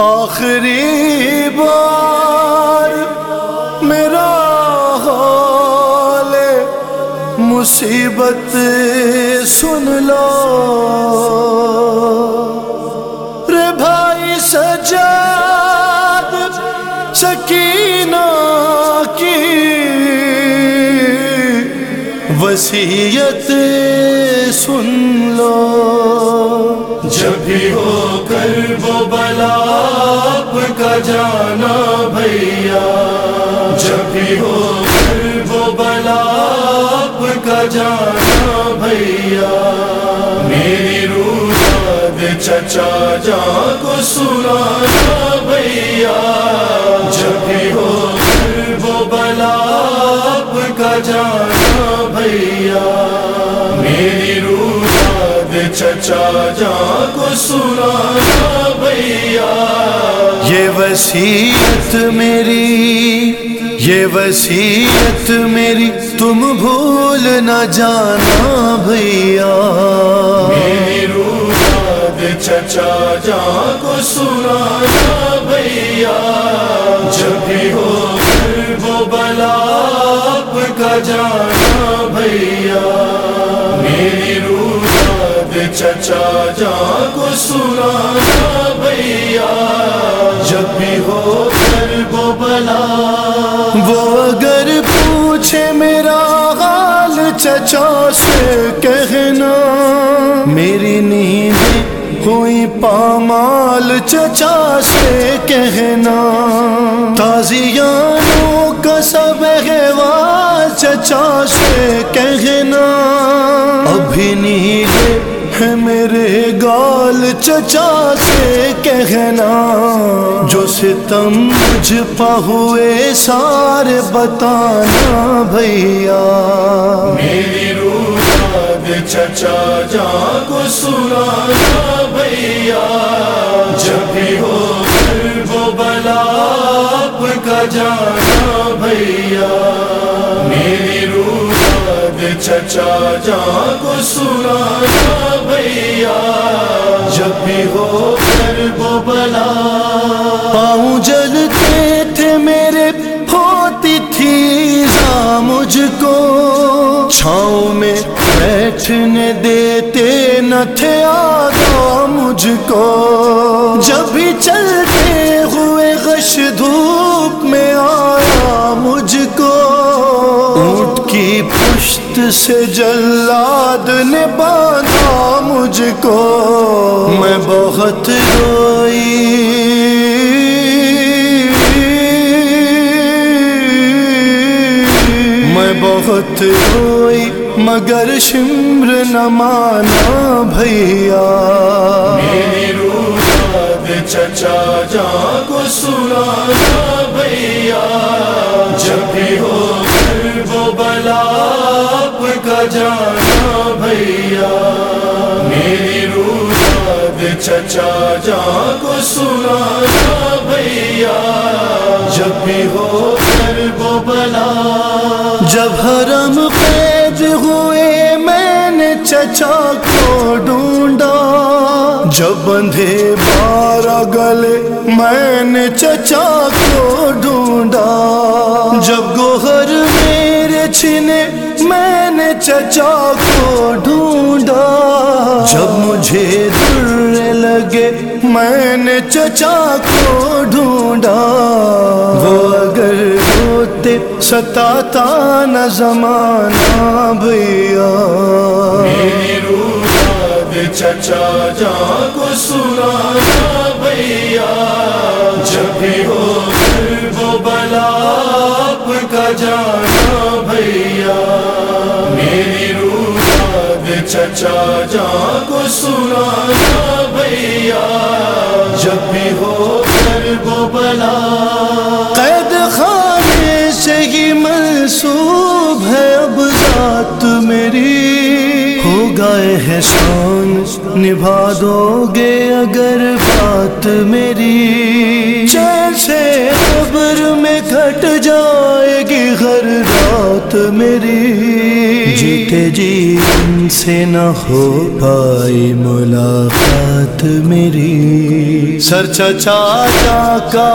آخری بار میرا حال مصیبت سن لو۔ رے بھائی سجاد سکینہ کی وسیعت سن لو۔ جب بھی ہو کر وہ بلا آپ کا جانا بھیا۔ جب بھی ہو کر وہ بلا آپ کا جانا بھیا۔ میری روح چچا جا کو سنانا بھیا۔ جب بھی ہو کر وہ بلا آپ کا جانا بھیا۔ میری روح یاد چچا جا کو سنانا بھیا۔ یہ وسیعت میری، یہ وسیعت میری، تم بھول نہ جانا بھیا۔ میری روح یاد چچا جا کو سنانا بھیا۔ جب بھی ہو بلا آپ کا جانا بھیا۔ میری روح چچا جا کو سنانا بھیا۔ جب بھی ہو کر وہ بلا، وہ اگر پوچھے میرا حال چچا سے کہنا۔ میری نیند ہوئی پامال چچا سے کہنا، تازیانوں کا سب احوال چچا سے کہنا۔ ابھی نیلے ہے میرے گال چچا سے کہنا۔ جو ستم مجھ پا ہوئے سارے بتانا بھیا۔ میری روح چچا جا کو سنانا۔ بھیا جب بھی ہو وہ بلا، آپ کا جانا بھیا۔ میری روح چچا جا کو سنانا بھیا۔ جب بھی ہو وہ بلا، پاؤں جلتے تھے میرے، ہوتی تھی زا مجھ کو۔ چھاؤں میں بیٹھنے دیتے نہ تھے آگا مجھ کو جب بھی چلتے ہوئے غش دھوپ میں آیا مجھ کو۔ اونٹ کی پشت سے جلاد نے باندھا مجھ کو۔ میں بہت روئی۔ میں بہت روئی، مگر شمر نہ مانا بھیا۔ چچا جا کو سنانا بھیا۔ جب بھی ہو کر وہ بلا آپ کا جانا بھیا۔ میری روح یاد چچا جا کو سنانا بھیا۔ جب بھی ہو وہ بلا جب حرم قید ہوئے میں نے چچا کو ڈھونڈا۔ جب بندھے بارہ گلے میں نے چچا کو ڈھونڈا، جب گوہر میرے چھنے میں نے چچا کو ڈھونڈا۔ جب مجھے در لگے میں نے چچا کو ڈھونڈا۔ وہ اگر ہوتے ستاتا نہ زمانہ بھیا۔ روح چچا جا کو سنانا بھیا۔ جب بھی ہو وہ بلا آپ کا جانا بھیا۔ میری روح یاد چچا جا کو سنانا بھیا۔ جب بھی ہو کر وہ بلا ہے ہیں شان، نبھا دو گے اگر بات میری۔ چین سے قبر میں کھٹ جائے گی ہر رات میری۔ جیتے جی ان سے نہ ہو پائی ملاقات میری۔ سر چچا کا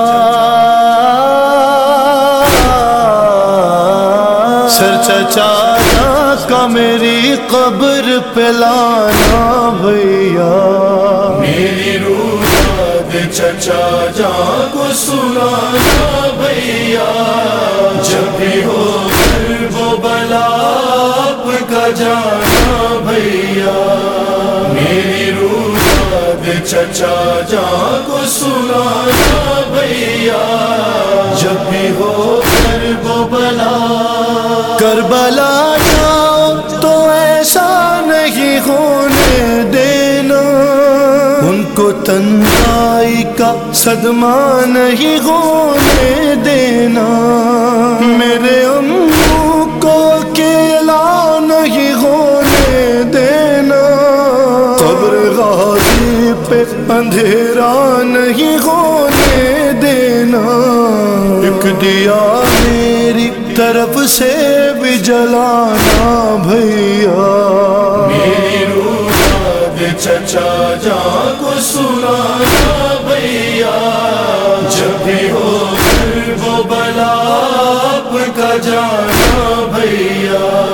سر چچا کا میری قبر پہ لانا بھیا۔ میری روداد چچا جان کو سنانا بھیا۔ جب بھی ہو وہ بلا آپ کا جانا بھیا۔ میری روداد چچا جان کو سنانا بھیا۔ جب بھی ہو بلا کربلا کو تنہائی کا صدمہ نہیں ہونے دینا۔ میرے امو کو اکیلا نہیں ہونے دینا۔ قبر غازی پہ اندھیرا نہیں ہونے دینا۔ ایک دیا میری طرف سے بھی جلانا بھیا۔ روداد چچا جان کو سنانا بھیا۔ جب بھی ہو کر وہ بلا آپ کا جانا بھیا۔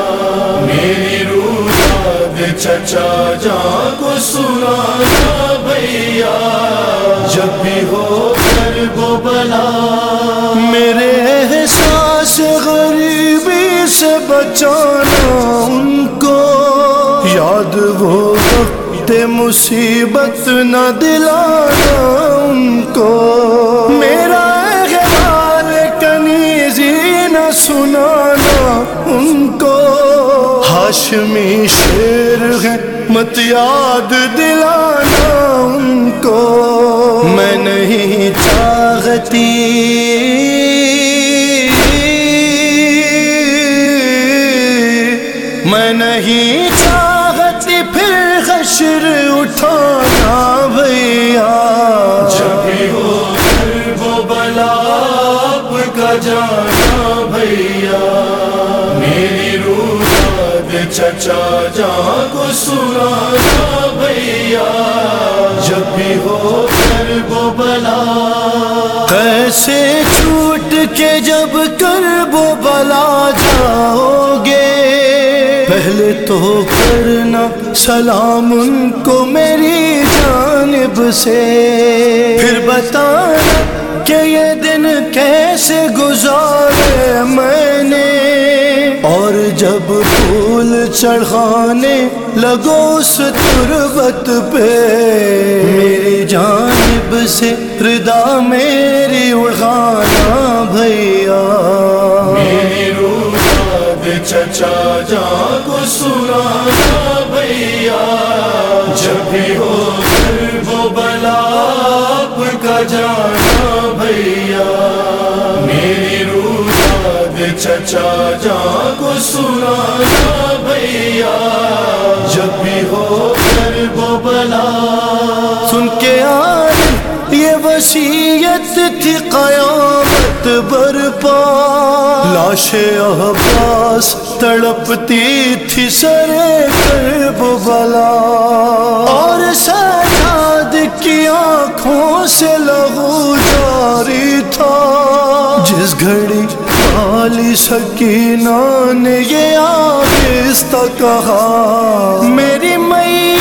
میری روداد چچا جان کو سنانا بھیا۔ جب بھی ہو کر وہ بلا میرے احساس غریبی سے بچانا مصیبت نہ دلانا ان کو۔ میرا احوال کنیزی نہ سنانا ان کو۔ ہاشمی شیر ہے، مت یاد دلانا ان کو۔ میں نہیں چاہتی۔ میں نہیں حشر اٹھانا بھیا۔ جب بھی ہو وہ بلا آپ کا جانا بھیا۔ میری روداد چچا جان کو سنانا بھیا۔ جب بھی ہو کر وہ بلا کیسے چھوٹ کے جب کر وہ بلا جاؤ۔ پہلے تو کرنا سلام ان کو میری جانب سے۔ پھر بتانا کہ یہ دن کیسے گزارے میں نے۔ اور جب پھول چڑھانے لگو اس تربت پہ، میری جانب سے ردا میری اڑانا بھیا۔ چچا جان کو سنانا بھیا، جب بھی ہو کر وہ بلا آپ کا جانا بھیا۔ میری روداد چچا جان کو سنانا بھیا۔ جب بھی ہو کر وہ بلا۔ سن کے آج یہ وسیعت تھی قیامت برپا لاش عباس تڑپتی تھی سر کرب بلا اور سجاد کی آنکھوں سے لہو جاری تھا جس گھڑی والی سکینہ نے یہ آہستہ کہا، میری مئی